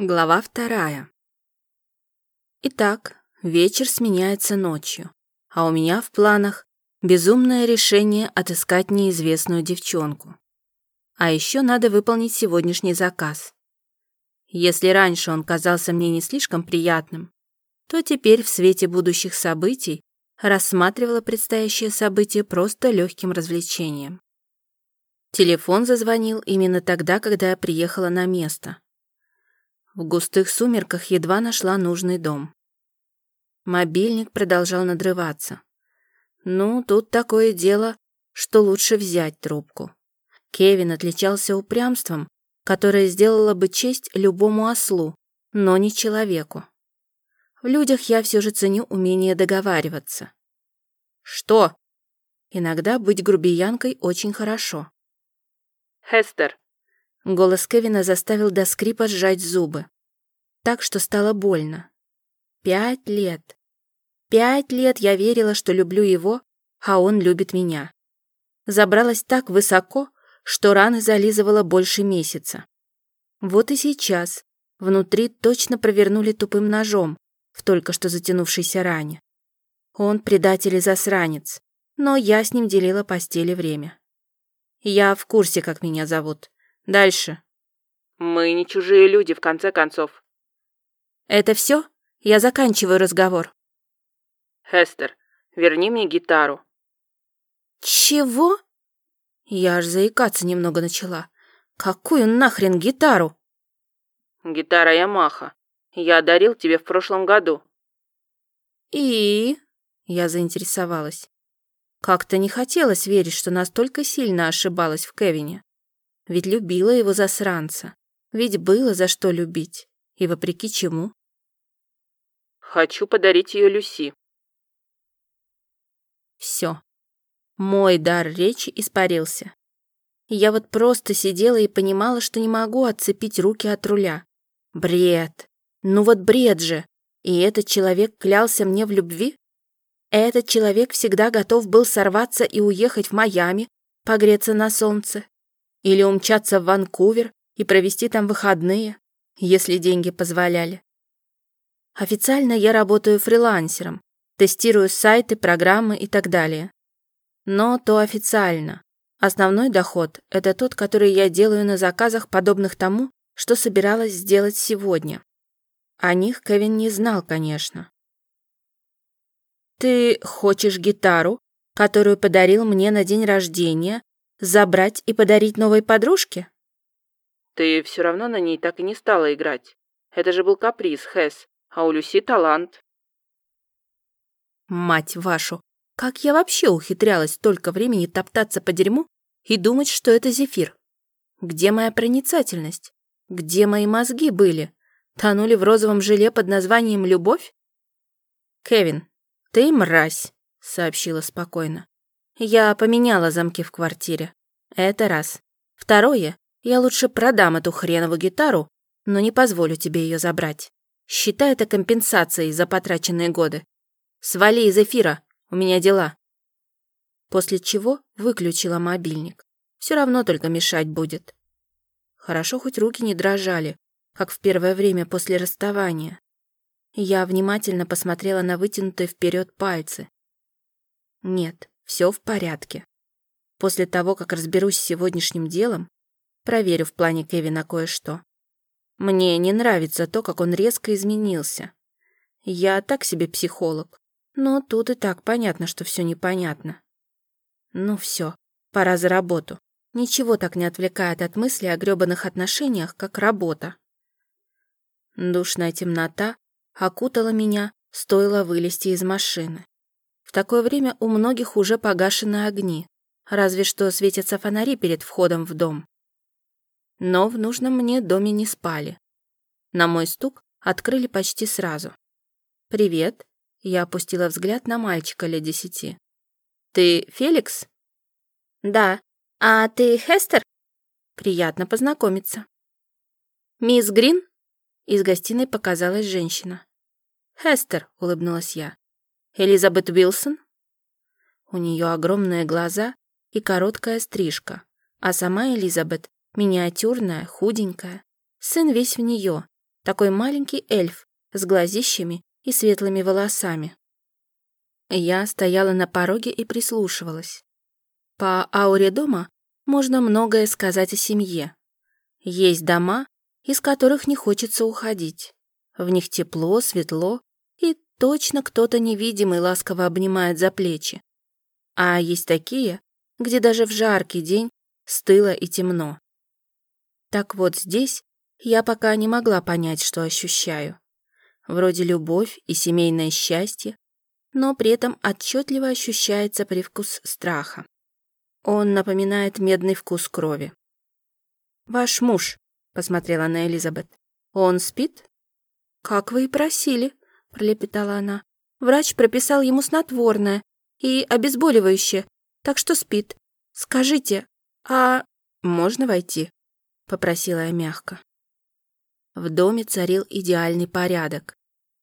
Глава вторая. Итак, вечер сменяется ночью, а у меня в планах безумное решение отыскать неизвестную девчонку. А еще надо выполнить сегодняшний заказ. Если раньше он казался мне не слишком приятным, то теперь в свете будущих событий рассматривала предстоящее событие просто легким развлечением. Телефон зазвонил именно тогда, когда я приехала на место. В густых сумерках едва нашла нужный дом. Мобильник продолжал надрываться. Ну, тут такое дело, что лучше взять трубку. Кевин отличался упрямством, которое сделало бы честь любому ослу, но не человеку. В людях я все же ценю умение договариваться. Что? Иногда быть грубиянкой очень хорошо. Хестер, Голос Кевина заставил до скрипа сжать зубы. Так что стало больно. Пять лет. Пять лет я верила, что люблю его, а он любит меня. Забралась так высоко, что раны зализывала больше месяца. Вот и сейчас внутри точно провернули тупым ножом в только что затянувшейся ране. Он предатель и засранец, но я с ним делила постели время. Я в курсе, как меня зовут. Дальше. Мы не чужие люди, в конце концов. Это все? Я заканчиваю разговор. Хестер, верни мне гитару. Чего? Я аж заикаться немного начала. Какую нахрен гитару? Гитара Ямаха. Я одарил тебе в прошлом году. И? Я заинтересовалась. Как-то не хотелось верить, что настолько сильно ошибалась в Кевине. Ведь любила его засранца. Ведь было за что любить. И вопреки чему? Хочу подарить ее Люси. Все. Мой дар речи испарился. Я вот просто сидела и понимала, что не могу отцепить руки от руля. Бред. Ну вот бред же. И этот человек клялся мне в любви? Этот человек всегда готов был сорваться и уехать в Майами, погреться на солнце, или умчаться в Ванкувер и провести там выходные, если деньги позволяли. Официально я работаю фрилансером, тестирую сайты, программы и так далее. Но то официально. Основной доход – это тот, который я делаю на заказах, подобных тому, что собиралась сделать сегодня. О них Кевин не знал, конечно. «Ты хочешь гитару, которую подарил мне на день рождения, Забрать и подарить новой подружке? Ты все равно на ней так и не стала играть. Это же был каприз, Хэс, а у Люси талант. Мать вашу, как я вообще ухитрялась столько времени топтаться по дерьму и думать, что это зефир? Где моя проницательность? Где мои мозги были? Тонули в розовом желе под названием «Любовь»? «Кевин, ты мразь», — сообщила спокойно. Я поменяла замки в квартире. Это раз. Второе, я лучше продам эту хреновую гитару, но не позволю тебе ее забрать. Считай это компенсацией за потраченные годы. Свали из эфира, у меня дела. После чего выключила мобильник. Все равно только мешать будет. Хорошо, хоть руки не дрожали, как в первое время после расставания. Я внимательно посмотрела на вытянутые вперед пальцы. Нет, все в порядке. После того, как разберусь с сегодняшним делом, проверю в плане Кевина кое-что. Мне не нравится то, как он резко изменился. Я так себе психолог, но тут и так понятно, что все непонятно. Ну все, пора за работу. Ничего так не отвлекает от мысли о грёбаных отношениях, как работа. Душная темнота окутала меня, стоило вылезти из машины. В такое время у многих уже погашены огни, разве что светятся фонари перед входом в дом. Но в нужном мне доме не спали. На мой стук открыли почти сразу. «Привет», — я опустила взгляд на мальчика лет десяти. «Ты Феликс?» «Да. А ты Хестер?» «Приятно познакомиться». «Мисс Грин?» Из гостиной показалась женщина. «Хестер», — улыбнулась я. Элизабет Уилсон? У нее огромные глаза и короткая стрижка, а сама Элизабет миниатюрная, худенькая. Сын весь в нее, Такой маленький эльф с глазищами и светлыми волосами. Я стояла на пороге и прислушивалась. По ауре дома можно многое сказать о семье. Есть дома, из которых не хочется уходить. В них тепло, светло, точно кто-то невидимый ласково обнимает за плечи. А есть такие, где даже в жаркий день стыло и темно. Так вот здесь я пока не могла понять, что ощущаю. Вроде любовь и семейное счастье, но при этом отчетливо ощущается привкус страха. Он напоминает медный вкус крови. «Ваш муж», — посмотрела на Элизабет, — «он спит?» «Как вы и просили», — пролепетала она. «Врач прописал ему снотворное и обезболивающее, так что спит. Скажите, а можно войти?» — попросила я мягко. В доме царил идеальный порядок.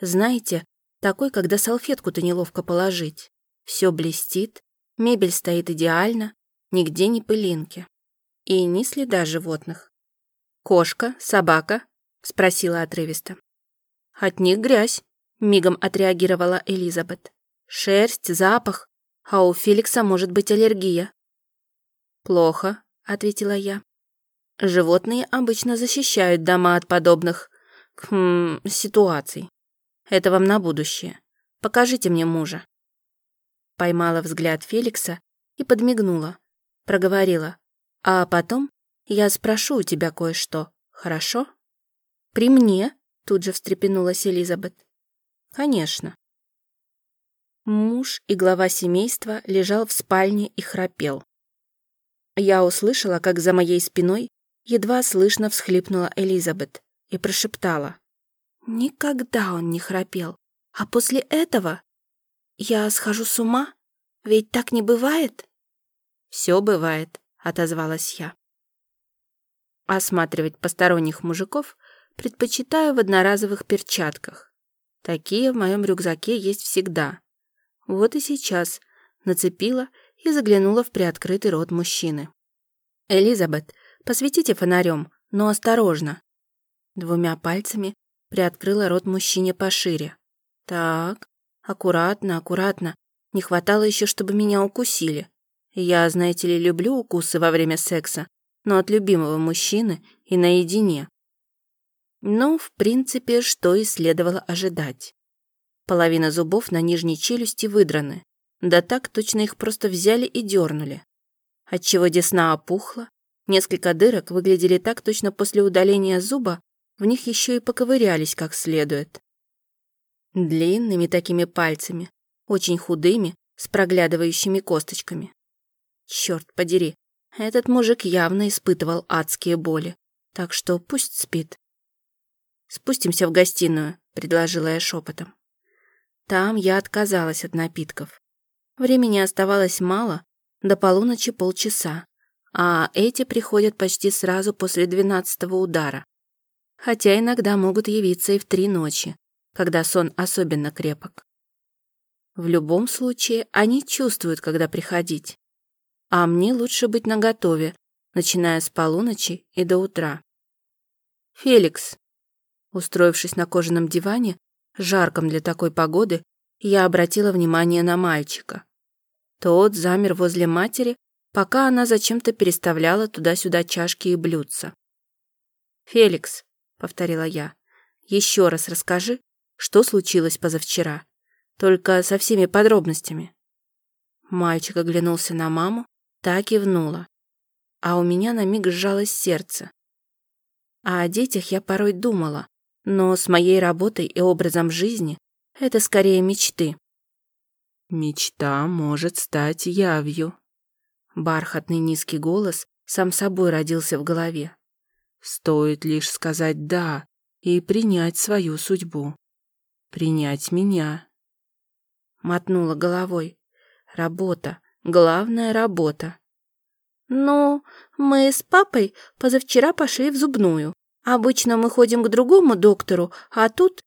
Знаете, такой, когда салфетку-то неловко положить. Все блестит, мебель стоит идеально, нигде не пылинки. И ни следа животных. «Кошка? Собака?» — спросила отрывисто. «От них грязь», — мигом отреагировала Элизабет. «Шерсть, запах, а у Феликса может быть аллергия». «Плохо», — ответила я. «Животные обычно защищают дома от подобных хм, ситуаций. Это вам на будущее. Покажите мне мужа». Поймала взгляд Феликса и подмигнула. Проговорила. «А потом я спрошу у тебя кое-что, хорошо?» «При мне?» Тут же встрепенулась Элизабет. «Конечно». Муж и глава семейства лежал в спальне и храпел. Я услышала, как за моей спиной едва слышно всхлипнула Элизабет и прошептала. Никогда он не храпел. А после этого я схожу с ума? Ведь так не бывает? Все бывает, отозвалась я. Осматривать посторонних мужиков предпочитаю в одноразовых перчатках. Такие в моем рюкзаке есть всегда. Вот и сейчас нацепила и заглянула в приоткрытый рот мужчины. «Элизабет, посветите фонарем, но осторожно». Двумя пальцами приоткрыла рот мужчине пошире. Так, аккуратно, аккуратно. Не хватало еще, чтобы меня укусили. Я, знаете ли, люблю укусы во время секса, но от любимого мужчины и наедине. Ну, в принципе, что и следовало ожидать. Половина зубов на нижней челюсти выдраны. Да так точно их просто взяли и дернули. Отчего десна опухла, несколько дырок выглядели так точно после удаления зуба, в них еще и поковырялись как следует. Длинными такими пальцами, очень худыми, с проглядывающими косточками. Черт подери, этот мужик явно испытывал адские боли, так что пусть спит. «Спустимся в гостиную», — предложила я шепотом. Там я отказалась от напитков. Времени оставалось мало, до полуночи полчаса, а эти приходят почти сразу после двенадцатого удара хотя иногда могут явиться и в три ночи, когда сон особенно крепок. В любом случае, они чувствуют, когда приходить. А мне лучше быть наготове, начиная с полуночи и до утра. «Феликс!» Устроившись на кожаном диване, жарком для такой погоды, я обратила внимание на мальчика. Тот замер возле матери, пока она зачем-то переставляла туда-сюда чашки и блюдца. «Феликс, повторила я. Еще раз расскажи, что случилось позавчера. Только со всеми подробностями. Мальчик оглянулся на маму, так и внула. А у меня на миг сжалось сердце. А о детях я порой думала, но с моей работой и образом жизни это скорее мечты. Мечта может стать явью. Бархатный низкий голос сам собой родился в голове. Стоит лишь сказать «да» и принять свою судьбу. Принять меня. Мотнула головой. Работа. Главная работа. Ну, мы с папой позавчера пошли в зубную. Обычно мы ходим к другому доктору, а тут...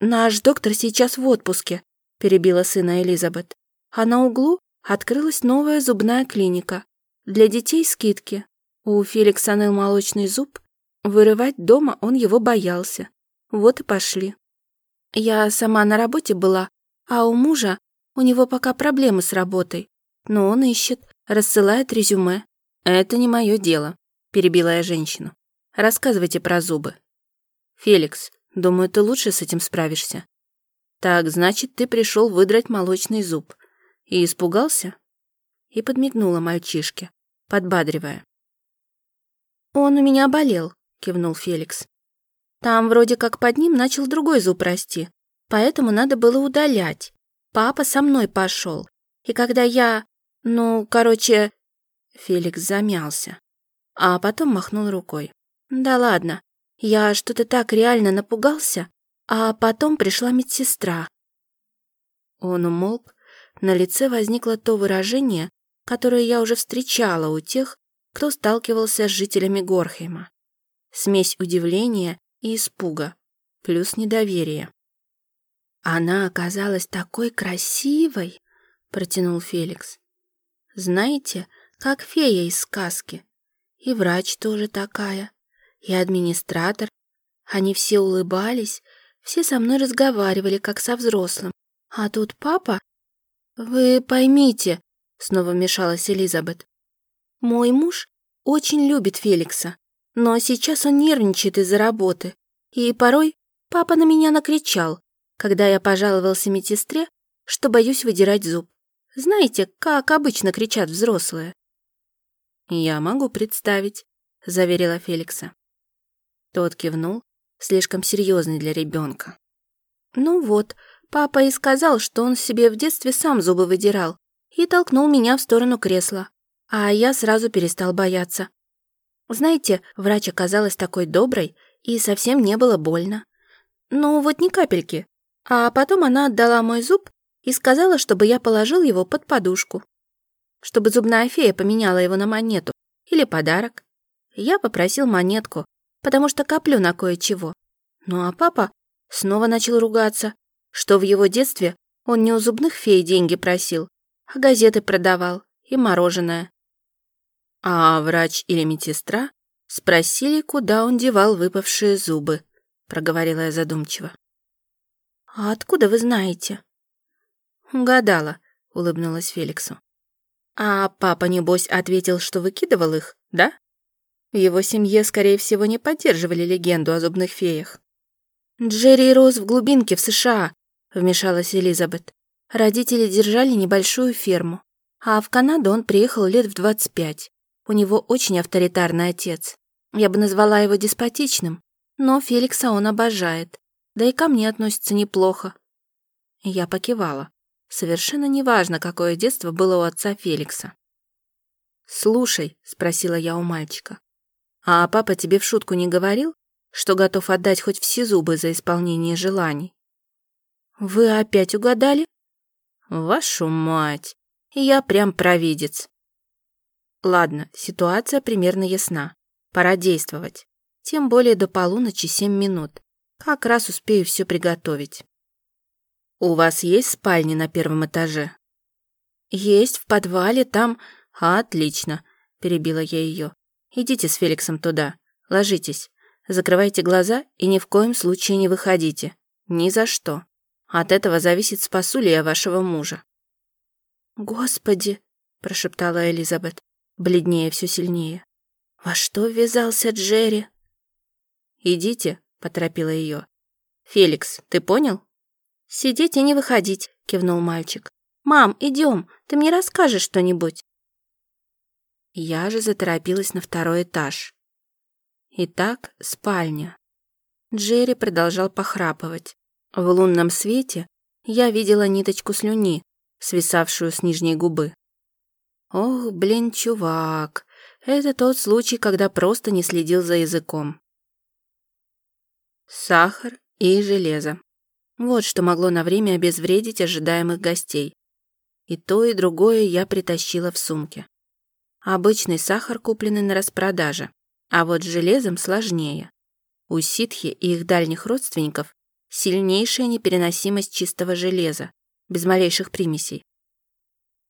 Наш доктор сейчас в отпуске, перебила сына Элизабет. А на углу открылась новая зубная клиника. Для детей скидки. У Феликса ныл молочный зуб. Вырывать дома он его боялся. Вот и пошли. Я сама на работе была, а у мужа, у него пока проблемы с работой. Но он ищет, рассылает резюме. Это не мое дело, перебила я женщину. Рассказывайте про зубы. Феликс, думаю, ты лучше с этим справишься. Так, значит, ты пришел выдрать молочный зуб. И испугался? И подмигнула мальчишке, подбадривая. Он у меня болел, кивнул Феликс. Там вроде как под ним начал другой зуб расти, поэтому надо было удалять. Папа со мной пошел. И когда я... Ну, короче... Феликс замялся, а потом махнул рукой. Да ладно, я что-то так реально напугался, а потом пришла медсестра. Он умолк, на лице возникло то выражение, которое я уже встречала у тех, кто сталкивался с жителями Горхейма. Смесь удивления и испуга, плюс недоверие. «Она оказалась такой красивой!» — протянул Феликс. «Знаете, как фея из сказки. И врач тоже такая, и администратор. Они все улыбались, все со мной разговаривали, как со взрослым. А тут папа... «Вы поймите», — снова вмешалась Элизабет. «Мой муж очень любит Феликса. Но сейчас он нервничает из-за работы. И порой папа на меня накричал, когда я пожаловался медсестре, что боюсь выдирать зуб. Знаете, как обычно кричат взрослые. «Я могу представить», — заверила Феликса. Тот кивнул, слишком серьезный для ребенка. «Ну вот, папа и сказал, что он себе в детстве сам зубы выдирал и толкнул меня в сторону кресла, а я сразу перестал бояться. Знаете, врач оказалась такой доброй, и совсем не было больно. Ну, вот ни капельки. А потом она отдала мой зуб и сказала, чтобы я положил его под подушку. Чтобы зубная фея поменяла его на монету или подарок. Я попросил монетку, потому что коплю на кое-чего. Ну а папа снова начал ругаться, что в его детстве он не у зубных фей деньги просил, а газеты продавал и мороженое. А врач или медсестра спросили, куда он девал выпавшие зубы, проговорила я задумчиво. «А откуда вы знаете?» «Угадала», — улыбнулась Феликсу. «А папа, небось, ответил, что выкидывал их, да? В его семье, скорее всего, не поддерживали легенду о зубных феях». «Джерри рос в глубинке в США», — вмешалась Элизабет. Родители держали небольшую ферму, а в Канаду он приехал лет в двадцать пять. У него очень авторитарный отец. Я бы назвала его деспотичным, но Феликса он обожает. Да и ко мне относится неплохо. Я покивала. Совершенно неважно, какое детство было у отца Феликса. «Слушай», — спросила я у мальчика, «а папа тебе в шутку не говорил, что готов отдать хоть все зубы за исполнение желаний?» «Вы опять угадали?» «Вашу мать! Я прям провидец. Ладно, ситуация примерно ясна. Пора действовать. Тем более до полуночи семь минут. Как раз успею все приготовить. У вас есть спальни на первом этаже? Есть, в подвале, там... Отлично, перебила я ее. Идите с Феликсом туда. Ложитесь. Закрывайте глаза и ни в коем случае не выходите. Ни за что. От этого зависит, спасу ли я вашего мужа. «Господи!» – прошептала Элизабет бледнее все сильнее. «Во что ввязался Джерри?» «Идите», — поторопила ее. «Феликс, ты понял?» «Сидеть и не выходить», — кивнул мальчик. «Мам, идем, ты мне расскажешь что-нибудь». Я же заторопилась на второй этаж. Итак, спальня. Джерри продолжал похрапывать. В лунном свете я видела ниточку слюни, свисавшую с нижней губы. Ох, блин, чувак, это тот случай, когда просто не следил за языком. Сахар и железо. Вот что могло на время обезвредить ожидаемых гостей. И то, и другое я притащила в сумке. Обычный сахар, купленный на распродаже, а вот с железом сложнее. У ситхи и их дальних родственников сильнейшая непереносимость чистого железа, без малейших примесей.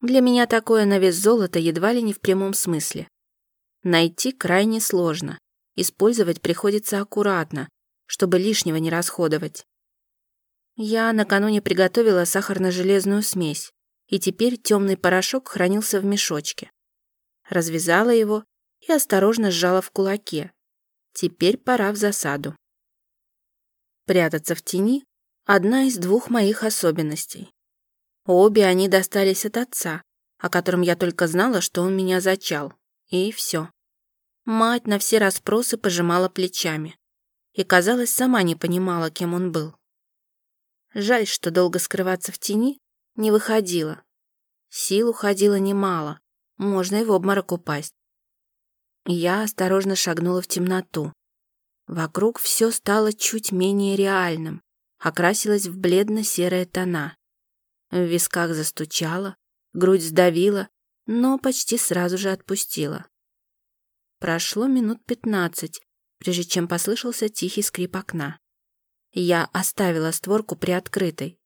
Для меня такое на вес золота едва ли не в прямом смысле. Найти крайне сложно. Использовать приходится аккуратно, чтобы лишнего не расходовать. Я накануне приготовила сахарно-железную смесь, и теперь темный порошок хранился в мешочке. Развязала его и осторожно сжала в кулаке. Теперь пора в засаду. Прятаться в тени – одна из двух моих особенностей. Обе они достались от отца, о котором я только знала, что он меня зачал. И все. Мать на все расспросы пожимала плечами. И, казалось, сама не понимала, кем он был. Жаль, что долго скрываться в тени не выходило. Сил уходило немало, можно и в обморок упасть. Я осторожно шагнула в темноту. Вокруг все стало чуть менее реальным, окрасилось в бледно-серые тона. В висках застучало, грудь сдавила, но почти сразу же отпустила. Прошло минут пятнадцать, прежде чем послышался тихий скрип окна. Я оставила створку приоткрытой.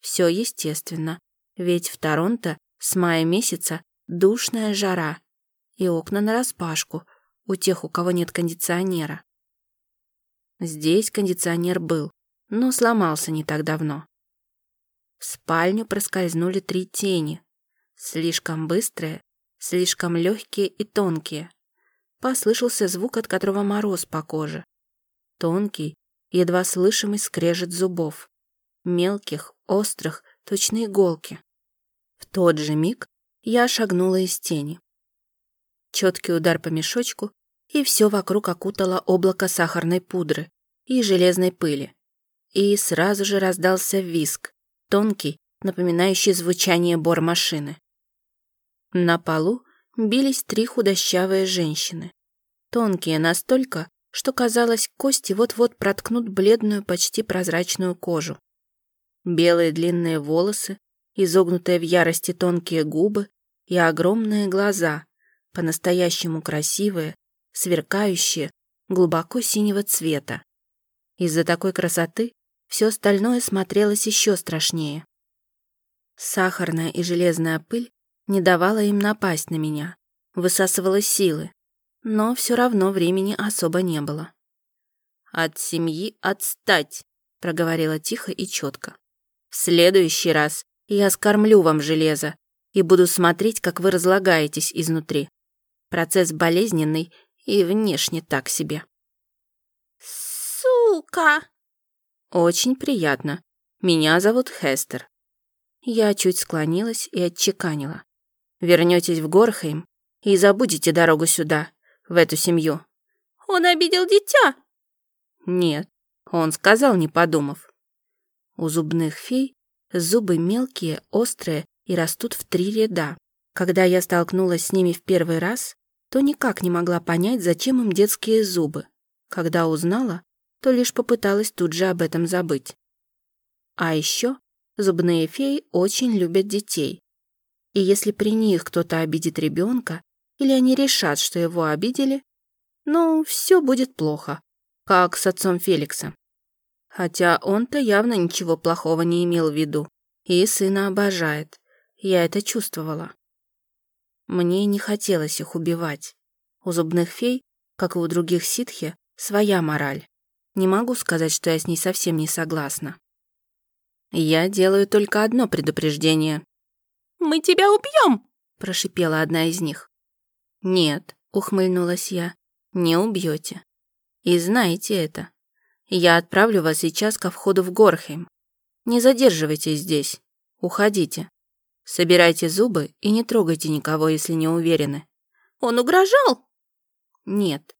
Все естественно, ведь в Торонто с мая месяца душная жара, и окна нараспашку у тех, у кого нет кондиционера. Здесь кондиционер был, но сломался не так давно. В спальню проскользнули три тени. Слишком быстрые, слишком легкие и тонкие. Послышался звук, от которого мороз по коже. Тонкий, едва слышимый скрежет зубов. Мелких, острых, точно иголки. В тот же миг я шагнула из тени. Четкий удар по мешочку, и все вокруг окутало облако сахарной пудры и железной пыли. И сразу же раздался виск, тонкий, напоминающий звучание бормашины. На полу бились три худощавые женщины. Тонкие настолько, что казалось, кости вот-вот проткнут бледную, почти прозрачную кожу. Белые длинные волосы, изогнутые в ярости тонкие губы и огромные глаза, по-настоящему красивые, сверкающие, глубоко синего цвета. Из-за такой красоты все остальное смотрелось еще страшнее. Сахарная и железная пыль не давала им напасть на меня, высасывала силы, но все равно времени особо не было. «От семьи отстать!» — проговорила тихо и четко. «В следующий раз я скормлю вам железо и буду смотреть, как вы разлагаетесь изнутри. Процесс болезненный и внешне так себе». «Сука!» «Очень приятно. Меня зовут Хестер». Я чуть склонилась и отчеканила. Вернетесь в Горхейм и забудете дорогу сюда, в эту семью». «Он обидел дитя?» «Нет, он сказал, не подумав». У зубных фей зубы мелкие, острые и растут в три ряда. Когда я столкнулась с ними в первый раз, то никак не могла понять, зачем им детские зубы. Когда узнала, то лишь попыталась тут же об этом забыть. А еще зубные феи очень любят детей. И если при них кто-то обидит ребенка, или они решат, что его обидели, ну, все будет плохо, как с отцом Феликса. Хотя он-то явно ничего плохого не имел в виду и сына обожает. Я это чувствовала. Мне не хотелось их убивать. У зубных фей, как и у других ситхи, своя мораль. Не могу сказать, что я с ней совсем не согласна. Я делаю только одно предупреждение. «Мы тебя убьем!» – прошипела одна из них. «Нет», – ухмыльнулась я, – «не убьете. И знаете это. Я отправлю вас сейчас ко входу в Горхейм. Не задерживайтесь здесь. Уходите. Собирайте зубы и не трогайте никого, если не уверены». «Он угрожал?» «Нет.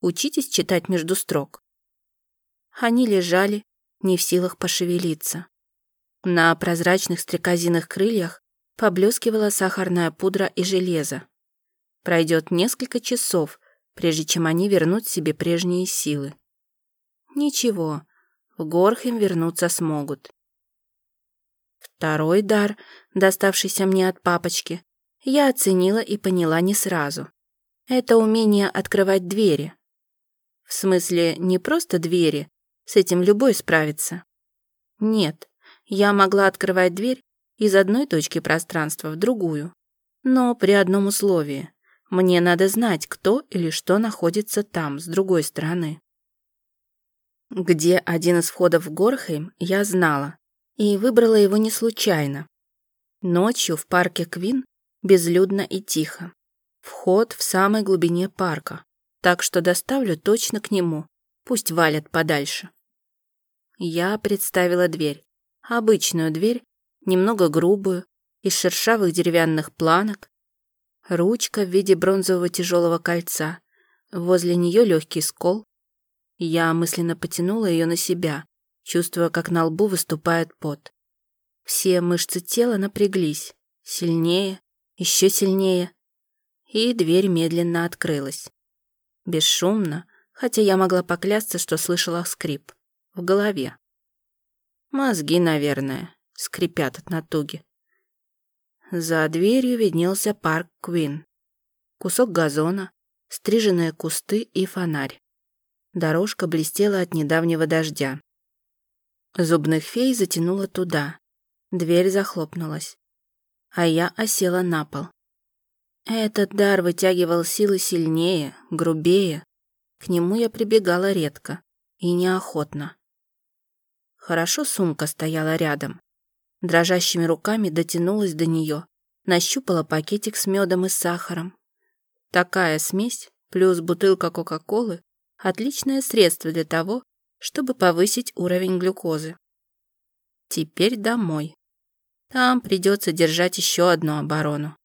Учитесь читать между строк». Они лежали, не в силах пошевелиться. На прозрачных стрекозиных крыльях поблескивала сахарная пудра и железо. Пройдет несколько часов, прежде чем они вернут себе прежние силы. Ничего, в Горхем вернуться смогут. Второй дар, доставшийся мне от папочки, я оценила и поняла не сразу. Это умение открывать двери. В смысле, не просто двери, с этим любой справится. Нет, я могла открывать дверь из одной точки пространства в другую. Но при одном условии. Мне надо знать, кто или что находится там, с другой стороны. Где один из входов в Горхейм, я знала, и выбрала его не случайно. Ночью в парке Квин безлюдно и тихо. Вход в самой глубине парка, так что доставлю точно к нему, пусть валят подальше. Я представила дверь, обычную дверь, немного грубую, из шершавых деревянных планок, ручка в виде бронзового тяжелого кольца, возле нее легкий скол, я мысленно потянула ее на себя, чувствуя, как на лбу выступает пот. Все мышцы тела напряглись. Сильнее, еще сильнее. И дверь медленно открылась. Бесшумно, хотя я могла поклясться, что слышала скрип. В голове. Мозги, наверное, скрипят от натуги. За дверью виднелся парк Квин. Кусок газона, стриженные кусты и фонарь. Дорожка блестела от недавнего дождя. Зубных фей затянуло туда. Дверь захлопнулась. А я осела на пол. Этот дар вытягивал силы сильнее, грубее. К нему я прибегала редко и неохотно. Хорошо сумка стояла рядом. Дрожащими руками дотянулась до нее, нащупала пакетик с медом и сахаром. Такая смесь плюс бутылка Кока-Колы Отличное средство для того, чтобы повысить уровень глюкозы. Теперь домой. Там придется держать еще одну оборону.